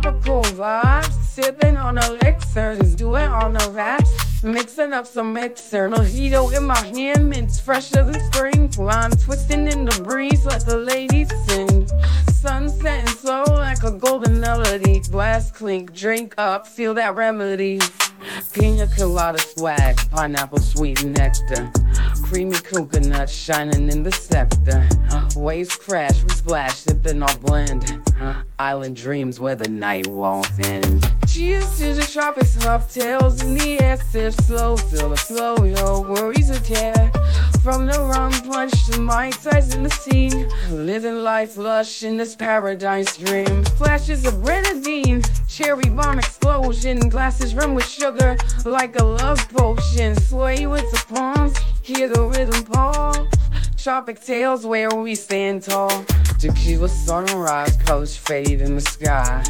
tropical vibes. Sipping on elixirs, do it on the racks. Mixing up some mixer, mojito in my hand, mints fresher than spring. I'm twisting in the breeze, let the ladies sing. Sun setting slow like a golden melody. Blast clink, drink up, feel that remedy. Pina colada swag, pineapple sweet nectar. Creamy coconut shining in the scepter. Waves crash, we splash, sipping our blend. Island dreams where the night won't end. Cheers to the tropics, cocktails in the air, sip slow, the flow, no worries or care. From the rum punch to mai tais in the scene, living life lush in this paradise dream. Flashes of grenadine, cherry bomb explosion, glasses rim with sugar like a love potion. Sway with the palms, hear the rhythm pulse. Tropic tales where we stand tall. Tequila sunrise, colors fade in the sky.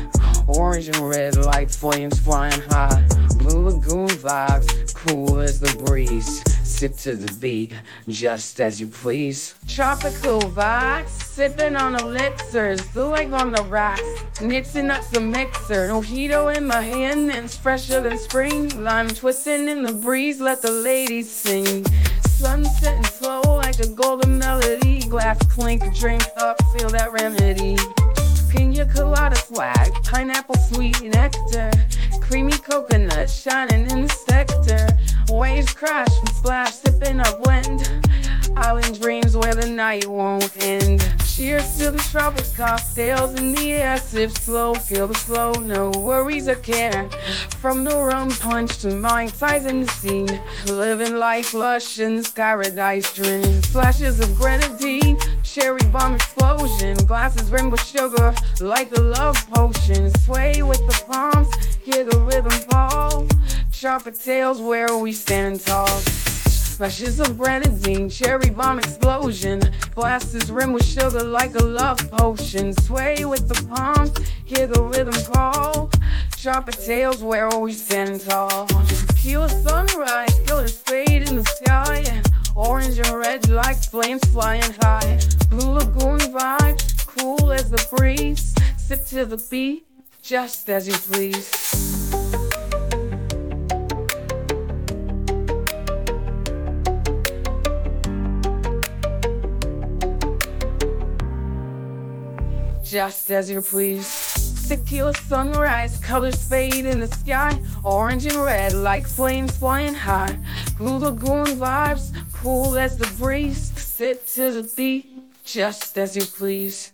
Orange and red like flames flying high. Blue lagoon vibes, cool as the breeze. Sip to the beat, just as you please. Tropical vibes, sipping on elixirs, like on the rocks. Mixing up some mixer, mojito in my hand, and it's fresher than spring. Lime twisting in the breeze, let the ladies sing. Sunset and slow like a golden melody. Glass clink, drink up, feel that remedy. Pina colada swag, pineapple sweet nectar. Creamy coconut shining in the sector. Waves crash and splash, sipping a blend. Island dreams where the night won't end. Cheers to the tropic cocktails in the air. Sip slow, feel the flow, no worries or care. From the rum punch to mind size in the scene. Living life lush in this paradise dream. Flashes of grenadine, cherry bomb explosion. Glasses rimmed with sugar like a love potion. Sway with the palms, hear the rhythm fall. Tropic tales where we stand tall. Of grenadine, cherry bomb explosion. Glasses rimmed with sugar like a love potion. Sway with the palms, hear the rhythm call. Tropic tales where we stand tall. Pure sunrise, colors fade in the sky. Orange and red like flames flying high. Blue lagoon vibes, cool as the breeze. Sip to the beat, just as you please. Just as you please. Tequila sunrise, colors fade in the sky. Orange and red like flames flying high. Blue lagoon vibes, cool as the breeze. Sit to the beat, just as you please.